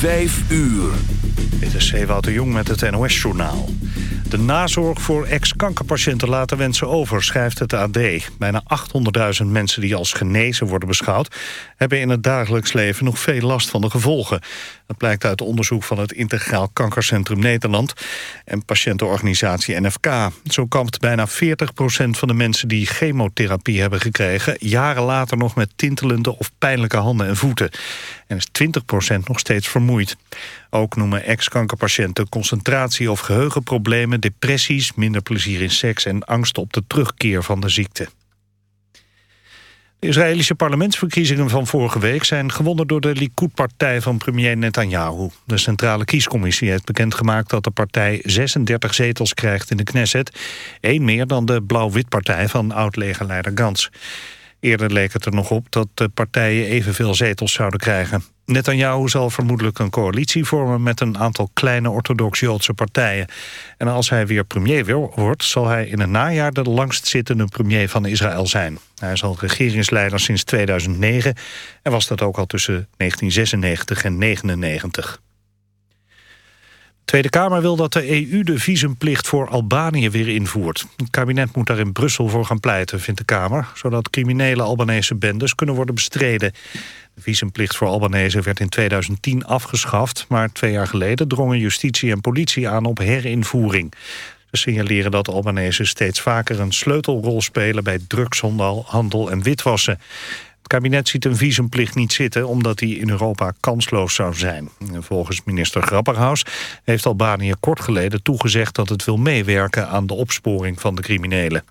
Vijf uur. Dit is Ewout de Jong met het NOS-journaal. De nazorg voor ex-kankerpatiënten laten wensen over, schrijft het AD. Bijna 800.000 mensen die als genezen worden beschouwd... hebben in het dagelijks leven nog veel last van de gevolgen. Dat blijkt uit onderzoek van het Integraal Kankercentrum Nederland... en patiëntenorganisatie NFK. Zo kampt bijna 40% van de mensen die chemotherapie hebben gekregen... jaren later nog met tintelende of pijnlijke handen en voeten. En is 20% nog steeds vermoeid. Ook noemen ex-kankerpatiënten concentratie- of geheugenproblemen... depressies, minder plezier in seks en angst op de terugkeer van de ziekte. De Israëlische parlementsverkiezingen van vorige week zijn gewonnen door de Likud-partij van premier Netanyahu. De Centrale Kiescommissie heeft bekendgemaakt dat de partij 36 zetels krijgt in de Knesset. één meer dan de Blauw-Wit-partij van oud-legerleider Gans. Eerder leek het er nog op dat de partijen evenveel zetels zouden krijgen. Netanyahu zal vermoedelijk een coalitie vormen met een aantal kleine orthodox-Joodse partijen. En als hij weer premier wordt, zal hij in het najaar de langstzittende premier van Israël zijn. Hij is al regeringsleider sinds 2009 en was dat ook al tussen 1996 en 1999. De Tweede Kamer wil dat de EU de visumplicht voor Albanië weer invoert. Het kabinet moet daar in Brussel voor gaan pleiten, vindt de Kamer... zodat criminele Albanese bendes kunnen worden bestreden. De visumplicht voor Albanese werd in 2010 afgeschaft... maar twee jaar geleden drongen justitie en politie aan op herinvoering. Ze signaleren dat Albanese steeds vaker een sleutelrol spelen... bij drugshandel en witwassen. Kabinet ziet een visumplicht niet zitten... omdat die in Europa kansloos zou zijn. volgens minister Grapperhaus heeft Albanië kort geleden toegezegd... dat het wil meewerken aan de opsporing van de criminelen.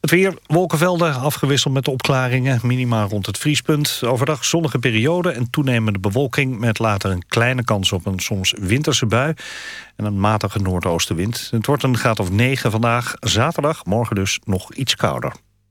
Het weer, wolkenvelden, afgewisseld met de opklaringen. Minima rond het vriespunt. Overdag zonnige periode en toenemende bewolking... met later een kleine kans op een soms winterse bui... en een matige noordoostenwind. Het wordt een graad of 9 vandaag. Zaterdag, morgen dus nog iets kouder.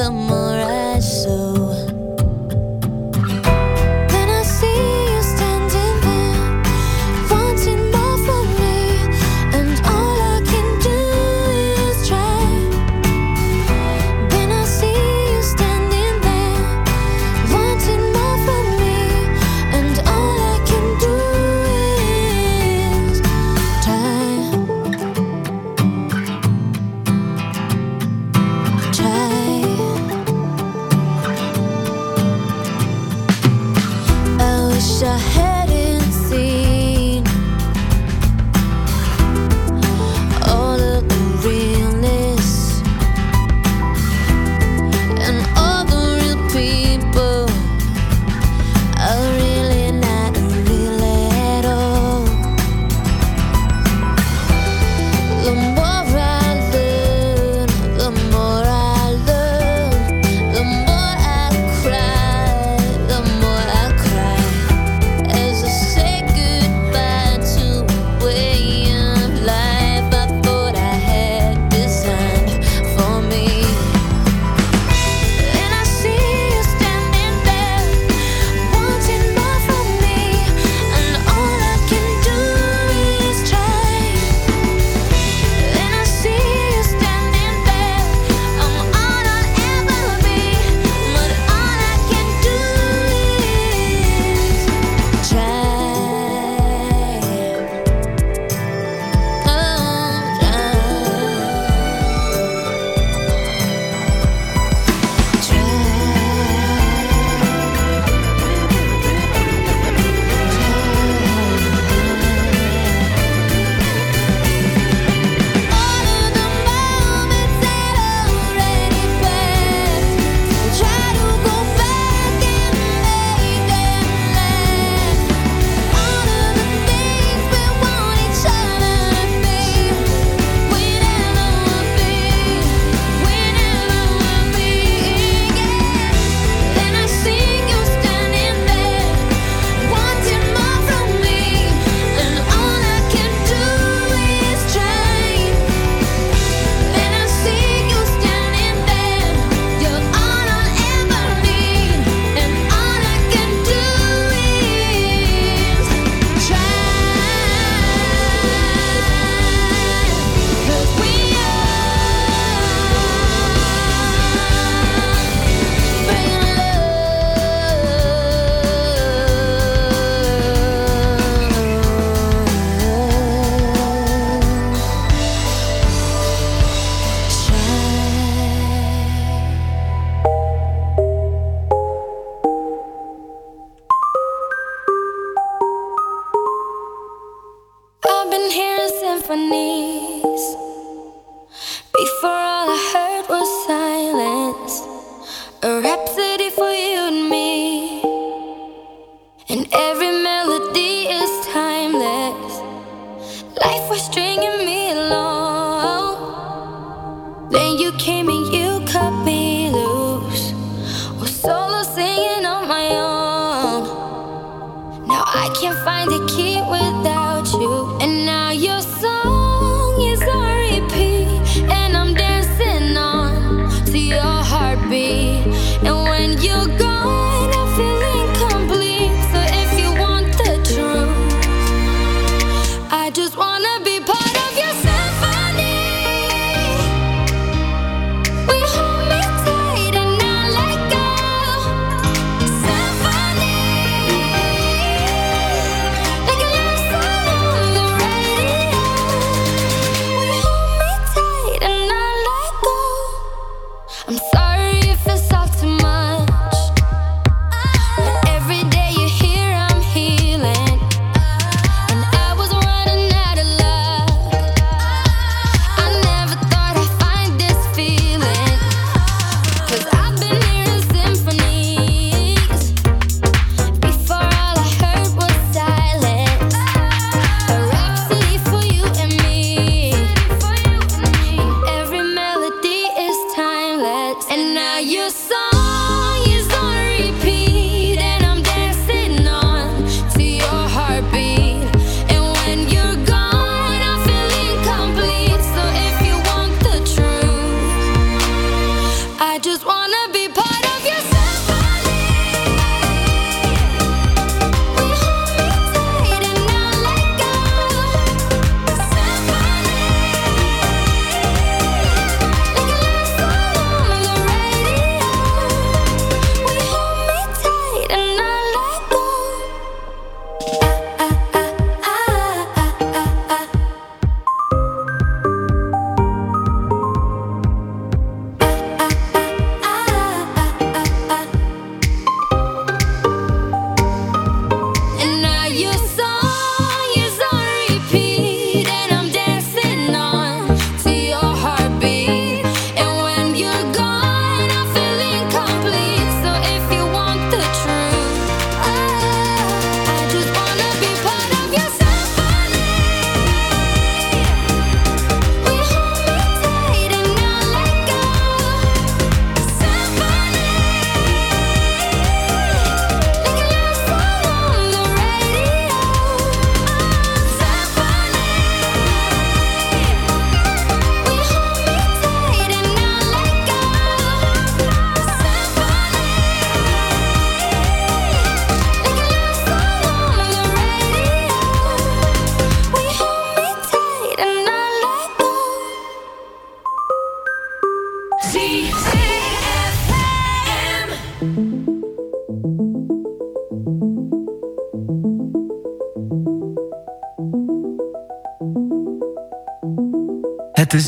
aldım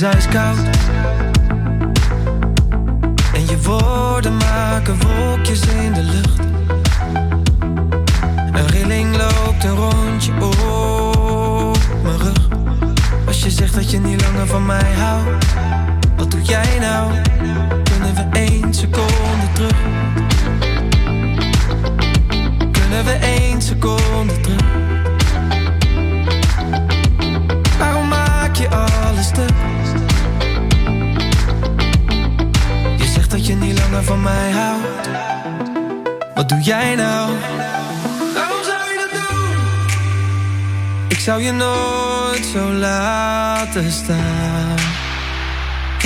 ijskoud.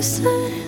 closer.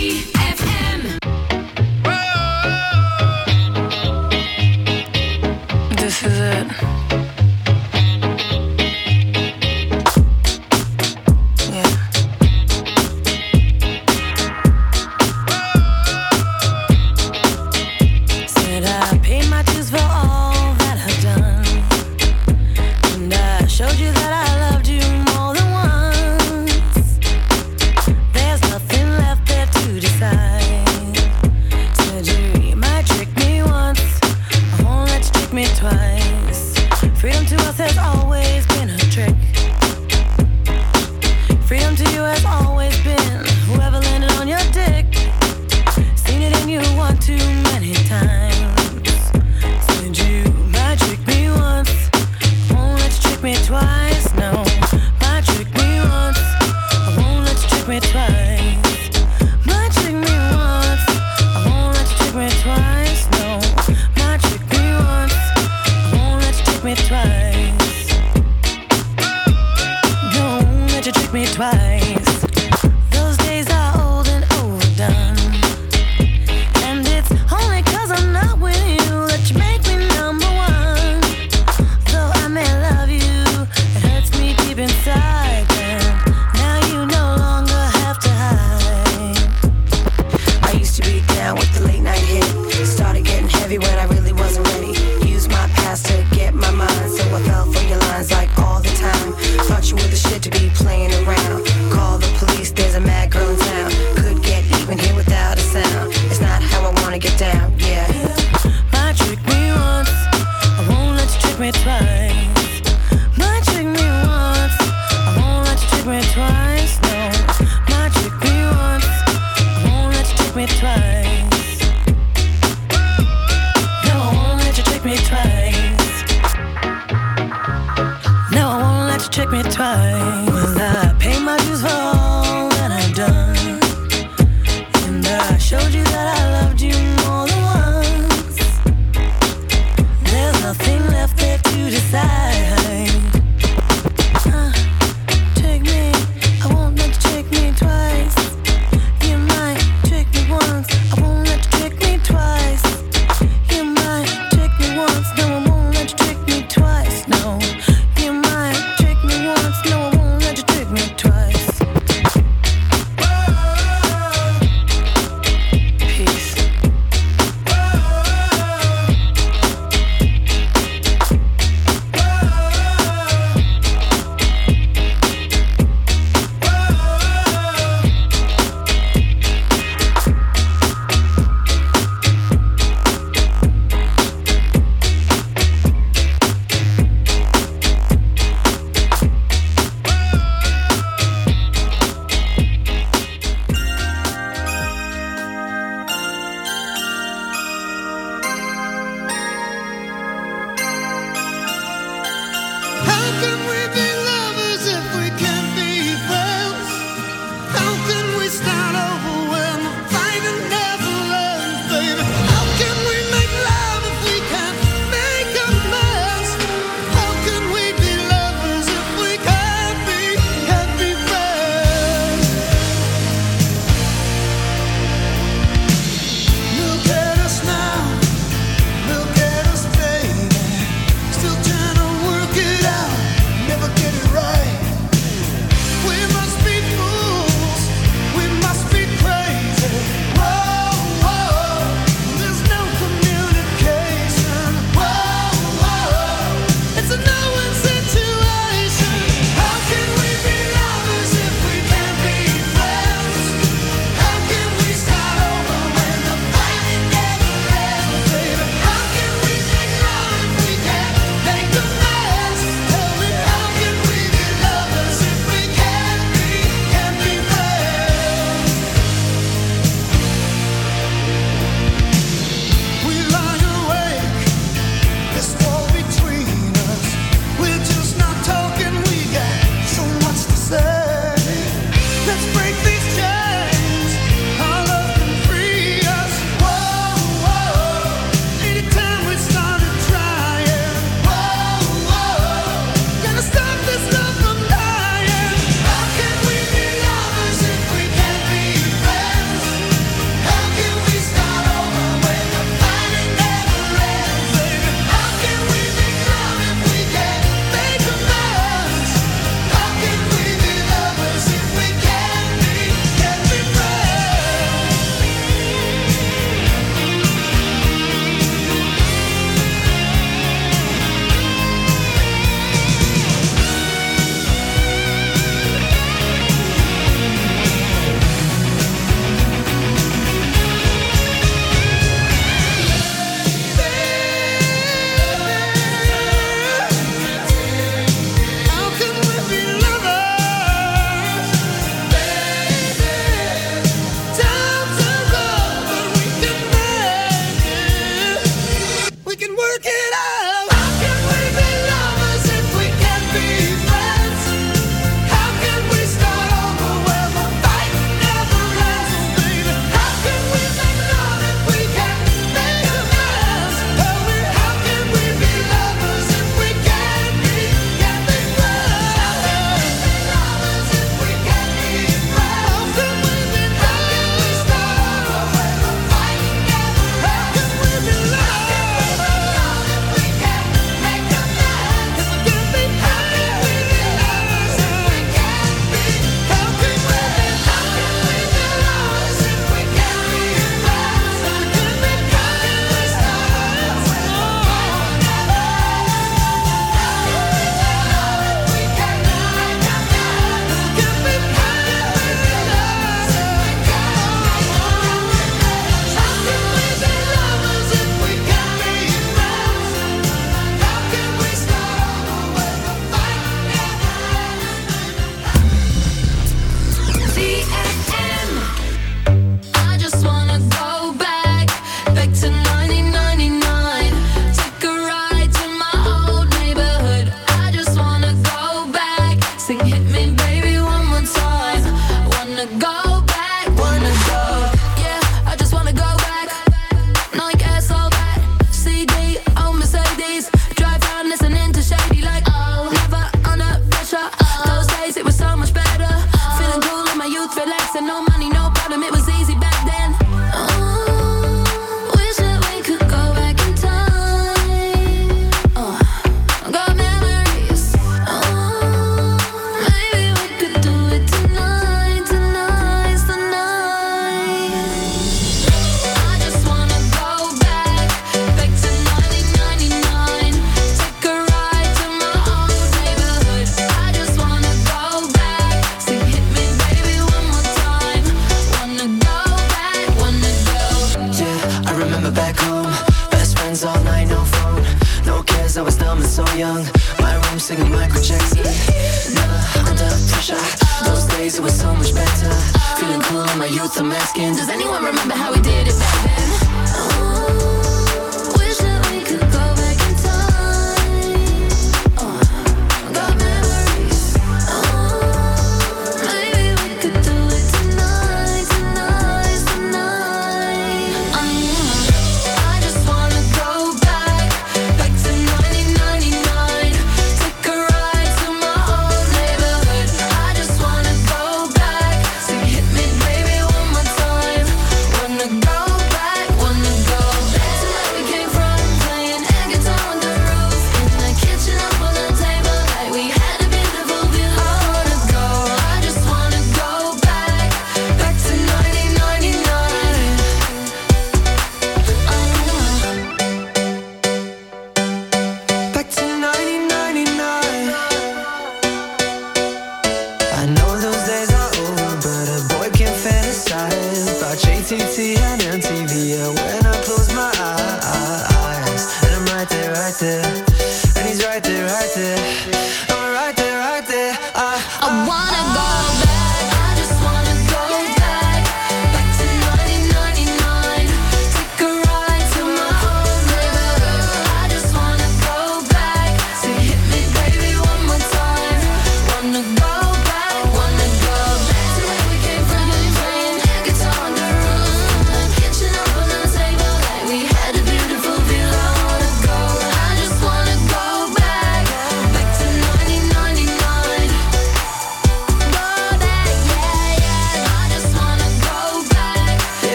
twice.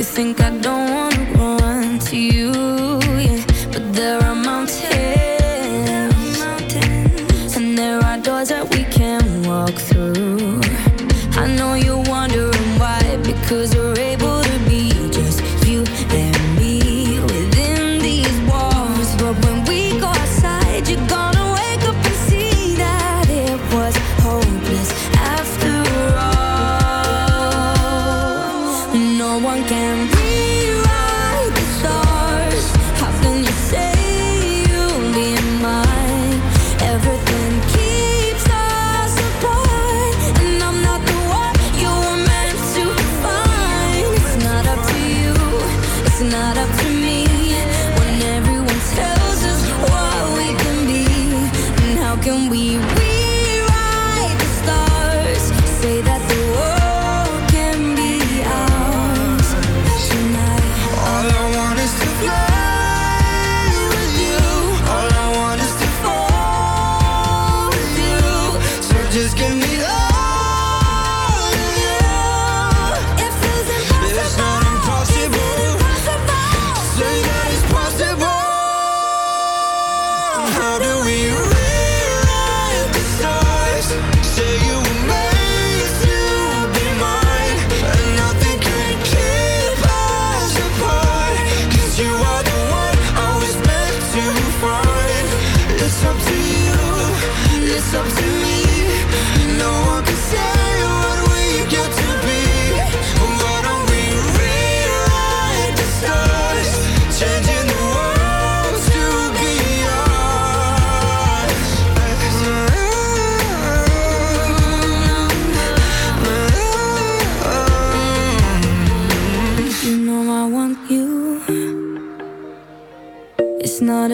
You think I don't wanna run to you?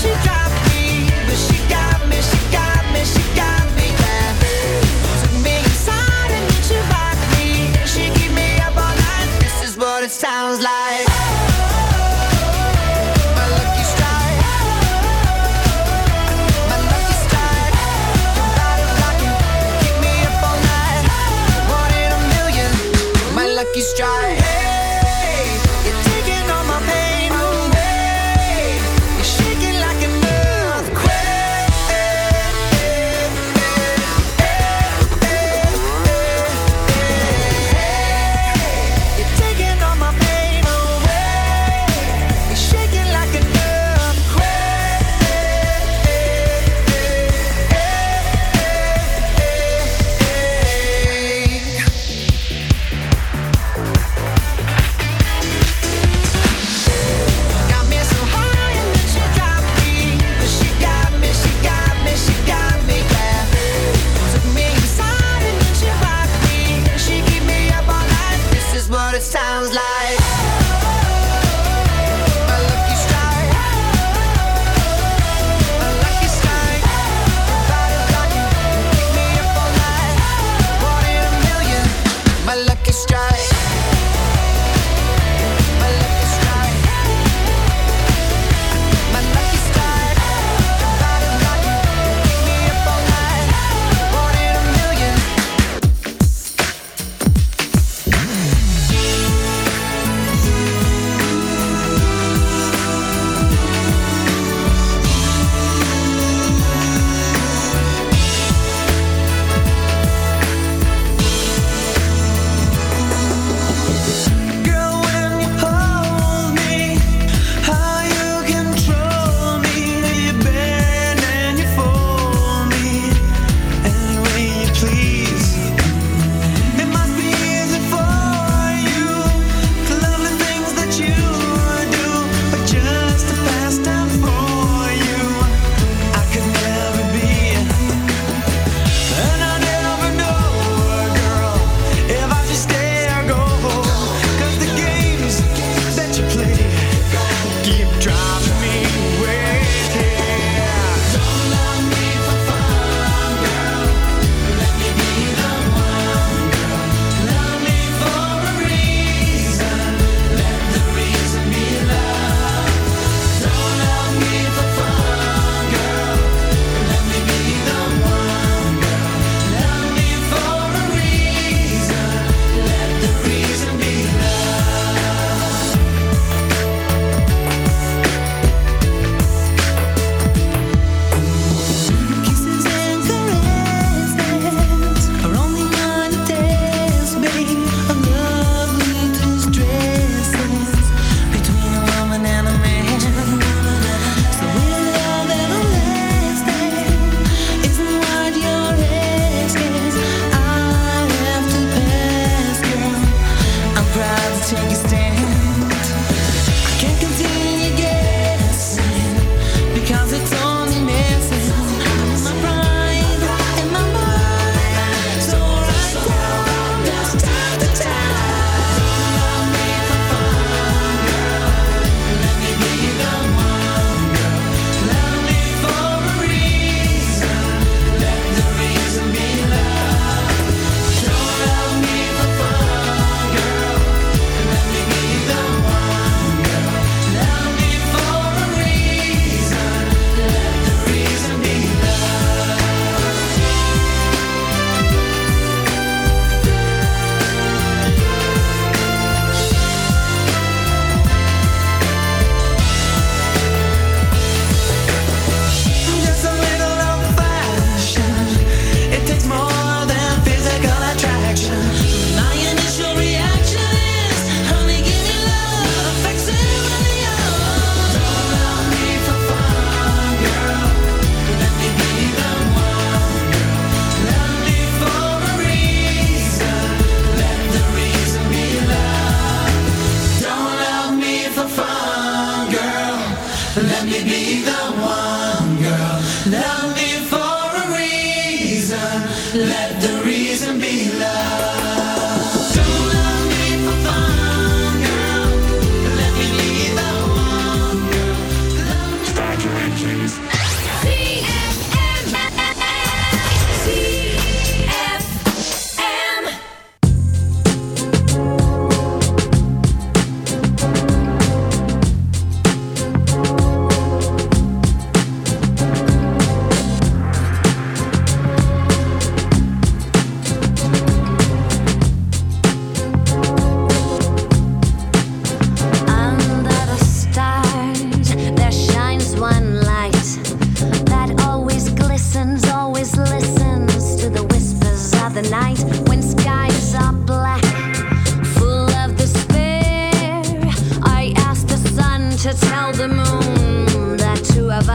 she drives.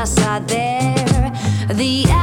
us are there. The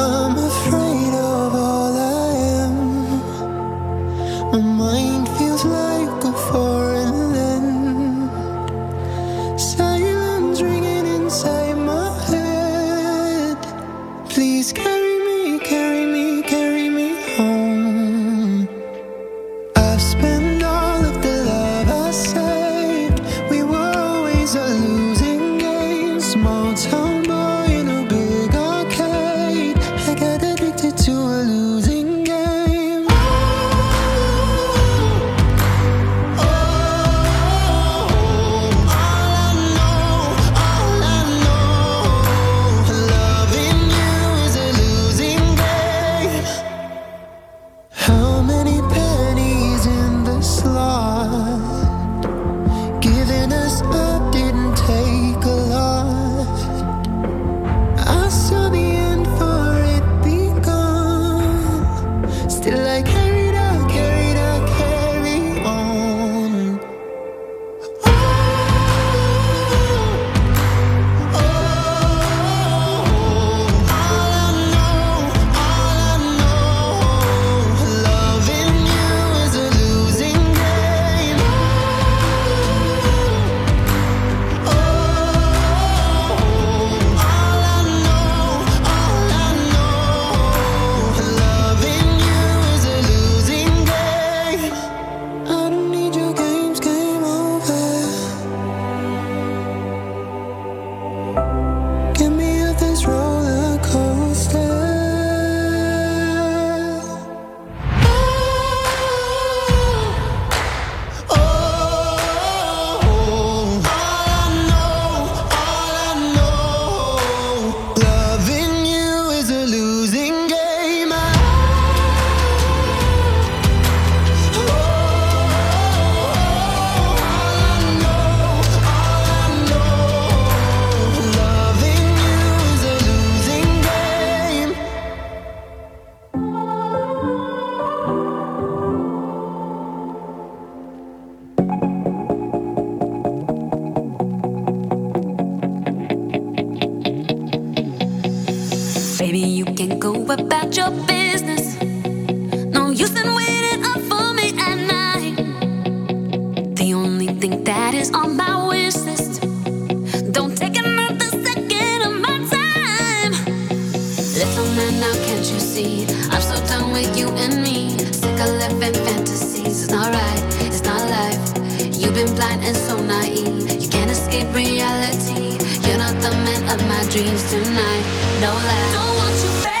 of my dreams tonight. Don't lie. Don't want you back.